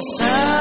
so